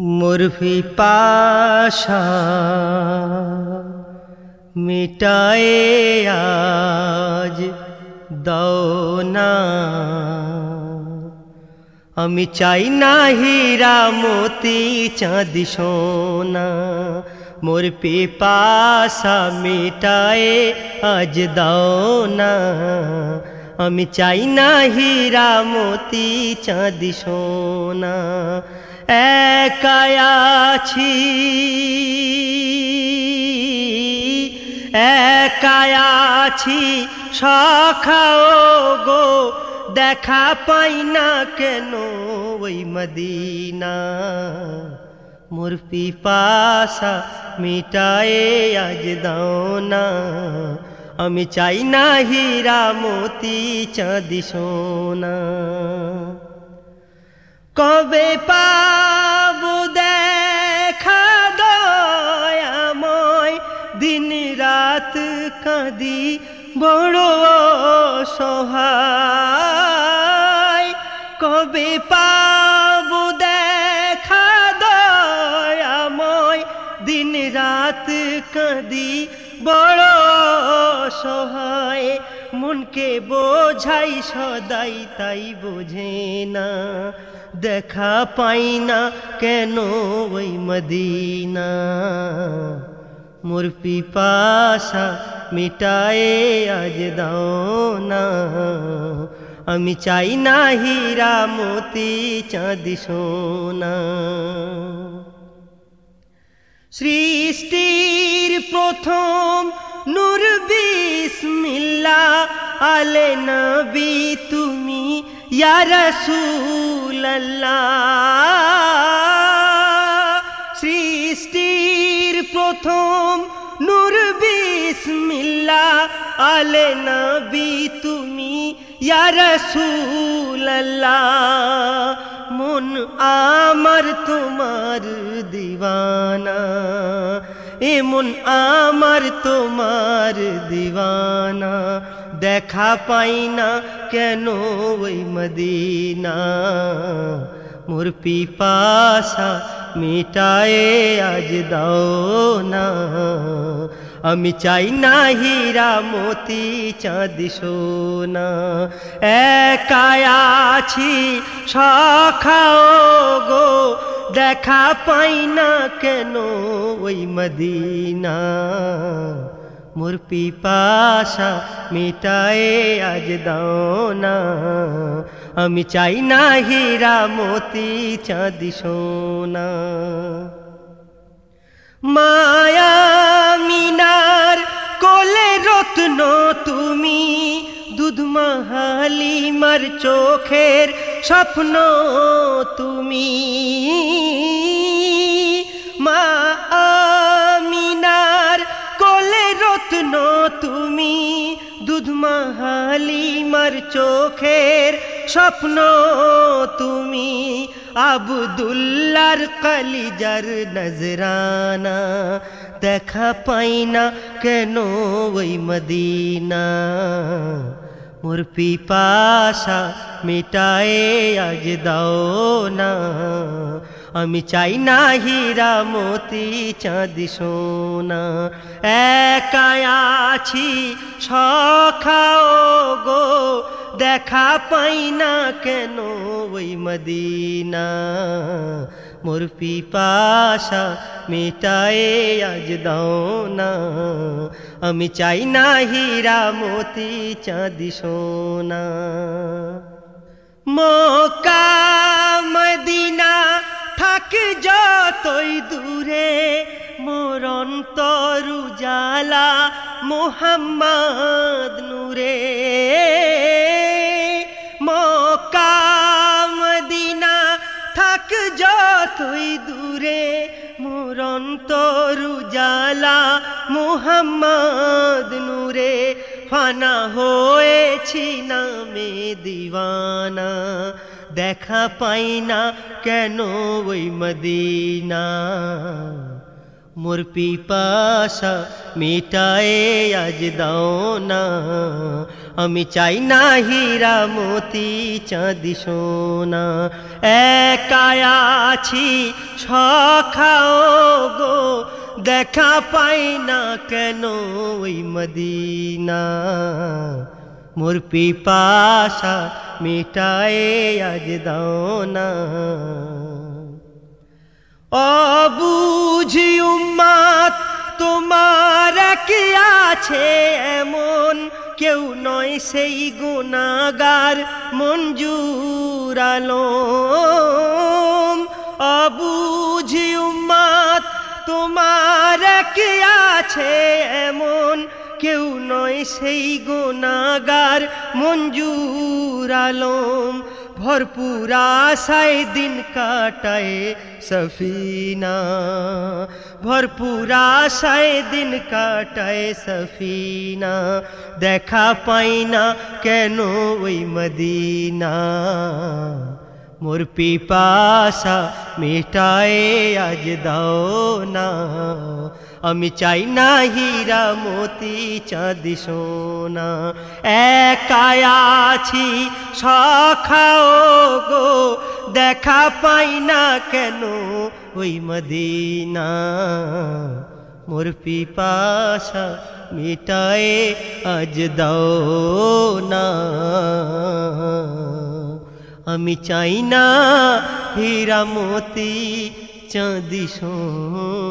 মুরফি পাশা মিটায়ে আজ দাও না। আমি চাই না হীরা মোতি চাঁদি সোনা। মোর পিপাসা মিটায়ে আজ দাও না। আমি চাই না হীরা মোতি চাঁদি সোনা। একায়াছি একায়াছি সখাও গো, দেখা পাই না কেন ওই মদিনা? মোর পিপাসা মিটায়ে আজ দাও না আমি চাই না হীরা মোতি চাঁদি সোনা। কবে পাব কাঁদি, বড় সহায় কবে পাব দেখা দয়াময়। দিন রাত কাঁদি, বড় সহায় মনকে বোঝাই সদাই, তাই বোঝে না। দেখা পাই না কেন ওই মদিনা। মোর পিপাসা মিটায়ে আজ দাও না আমি চাই না হীরা মোতি চাঁদি সোনা। সৃষ্টির প্রথম নূর বিসমিল্লা, আলে নবী তুমি ইয়া রাসূলুল্লাহ। সৃষ্টির প্রথম বিসমিল্লা, আলে নবী তুমি মন আমার তোমার দিওয়ানা এমন আমার তোমার দিওয়ানা। দেখা পাই না কেন ওই মদিনা? মোর পিপাসা মিটায়ে আজ দাও না। আমি চাই না হীরা মোতি চাঁদি সোনা। একায়াছি সখাও গো দেখা পাই না কেন ওই মদিনা। মোর পিপাসা মিটায়ে আজ দাও না আমি চাই না হীরা মোতি চাঁদি সোনা। মায়া মিনার কোলে রত্ন তুমি। দুধ মাহালিমার চোখের স্বপ্ন তুমি। মা আমিনার কোলে রত্ন তুমি। দুধ মাহালিমার চোখের স্বপ্ন তুমি আবদুল্লার কালিজার নজরানা। দেখা পাই না কেন ওই মদিনা। মোর পিপাসা মিটায়ে আজ দাও না আমি চাই না হীরা মোতি চাঁদি সোনা। একায়াছি সখাও গো দেখা পাই না কেন ওই মদিনা? মোর পিপাসা মিটায়ে আজ দাও না। আমি চাই না হীরা মোতি চাঁদি সোনা। মক্কা মদিনা থাক যতই দূরে, মোর অন্তর মোহাম্মদ নূরে। যতই দূরে মুরন্তর উজালা, মোহাম্মদ নূরে। ফানা হয়েছি নামে দিওয়ানা, দেখা পাই না কেন ওই মদিনা। মোর পিপাসা মিটায়ে আজ দাও না। আমি চাই না হীরা মতি চাঁদি সোনা। একাই আছি সখাও গো দেখা পাই না কেন ওই মদিনা। মোর পিপাসা মিটায়ে আজ দাও না। অবুঝি উম্মাত তোমার কি আছে এমন? কেউ নয় সেই গুণাগার মঞ্জুর আলম। অবুঝি উম্মাত তোমার কি আছে এমন? কেউ নয় সেই গুণাগার মঞ্জুর আলম। ভরপুর আশায় দিন কাটায় সফিনা ভরপুর আশায় দিন কাটায় সফিনা দেখা পাই না কেন ওই মদিনা মোর পিপাসা মেটায় আজ দাও না আমি চাই না হীরা মতি চাঁদি সোনা একাই আছি সখাও গো দেখা পাই না কেন ওই মদিনা মোর পিপাসা মিটায়ে আজ দাও না আমি চাই না হীরা মতি সোনা